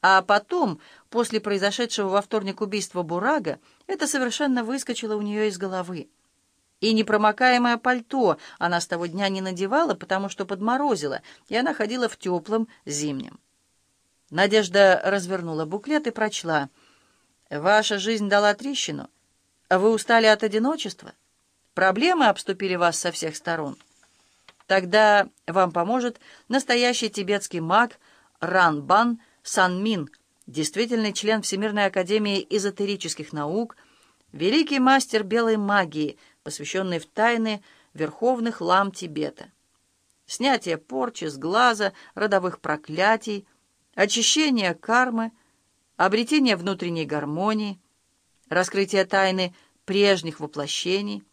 А потом, после произошедшего во вторник убийства Бурага, это совершенно выскочило у нее из головы. И непромокаемое пальто она с того дня не надевала, потому что подморозила, и она ходила в теплом зимнем. Надежда развернула буклет и прочла. «Ваша жизнь дала трещину. Вы устали от одиночества? Проблемы обступили вас со всех сторон? Тогда вам поможет настоящий тибетский маг Ранбан Санмин, действительный член Всемирной академии эзотерических наук, великий мастер белой магии, посвященный в тайны верховных лам Тибета. Снятие порчи с глаза, родовых проклятий, очищение кармы, обретение внутренней гармонии, раскрытие тайны прежних воплощений,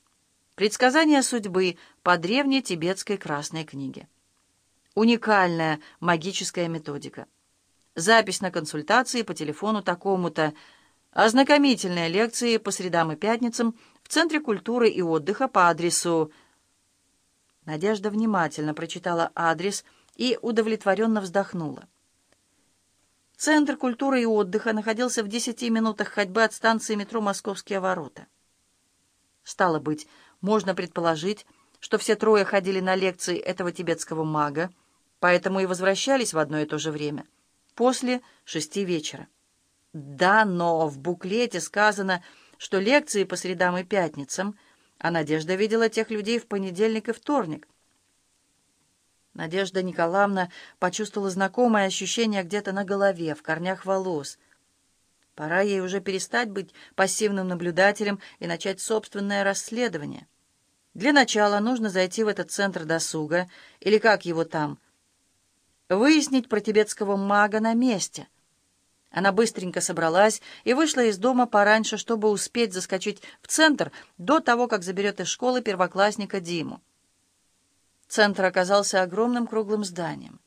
предсказание судьбы по древней тибетской красной книге. Уникальная магическая методика. Запись на консультации по телефону такому-то. Ознакомительные лекции по средам и пятницам в Центре культуры и отдыха по адресу... Надежда внимательно прочитала адрес и удовлетворенно вздохнула. Центр культуры и отдыха находился в десяти минутах ходьбы от станции метро «Московские ворота». Стало быть, можно предположить, что все трое ходили на лекции этого тибетского мага, поэтому и возвращались в одно и то же время — после шести вечера. Да, но в буклете сказано, что лекции по средам и пятницам, а Надежда видела тех людей в понедельник и вторник. Надежда Николаевна почувствовала знакомое ощущение где-то на голове, в корнях волос. Пора ей уже перестать быть пассивным наблюдателем и начать собственное расследование. Для начала нужно зайти в этот центр досуга, или как его там, выяснить про тибетского мага на месте. Она быстренько собралась и вышла из дома пораньше, чтобы успеть заскочить в центр до того, как заберет из школы первоклассника Диму. Центр оказался огромным круглым зданием.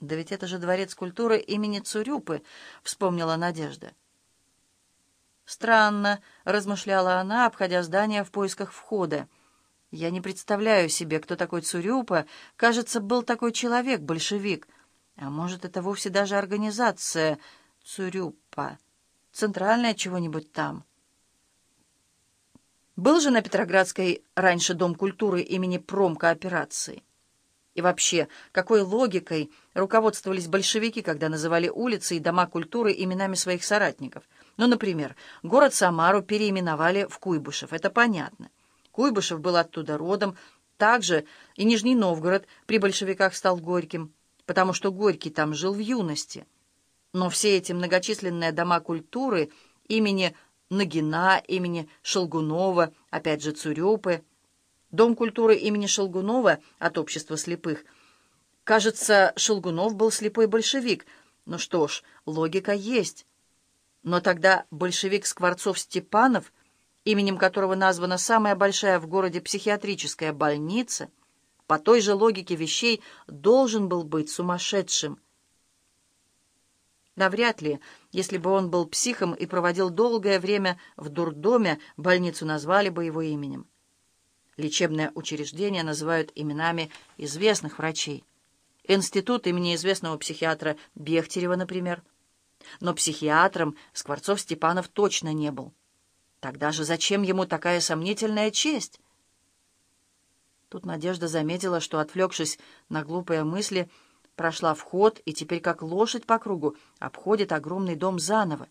«Да ведь это же дворец культуры имени Цурюпы», — вспомнила Надежда. «Странно», — размышляла она, обходя здание в поисках входа. Я не представляю себе, кто такой Цурюпа. Кажется, был такой человек, большевик. А может, это вовсе даже организация Цурюпа. Центральная чего-нибудь там. Был же на Петроградской раньше Дом культуры имени Промкооперации. И вообще, какой логикой руководствовались большевики, когда называли улицы и дома культуры именами своих соратников? Ну, например, город Самару переименовали в Куйбышев. Это понятно. Куйбышев был оттуда родом, также и Нижний Новгород при большевиках стал Горьким, потому что Горький там жил в юности. Но все эти многочисленные дома культуры имени Нагина, имени Шелгунова, опять же Цурёпы, Дом культуры имени Шелгунова от общества слепых. Кажется, Шелгунов был слепой большевик. Ну что ж, логика есть. Но тогда большевик Скворцов-Степанов именем которого названа самая большая в городе психиатрическая больница, по той же логике вещей должен был быть сумасшедшим. Навряд ли, если бы он был психом и проводил долгое время в дурдоме, больницу назвали бы его именем. Лечебное учреждение называют именами известных врачей. Институт имени известного психиатра Бехтерева, например. Но психиатром Скворцов-Степанов точно не был. Тогда же зачем ему такая сомнительная честь? Тут Надежда заметила, что, отвлекшись на глупые мысли, прошла вход и теперь, как лошадь по кругу, обходит огромный дом заново.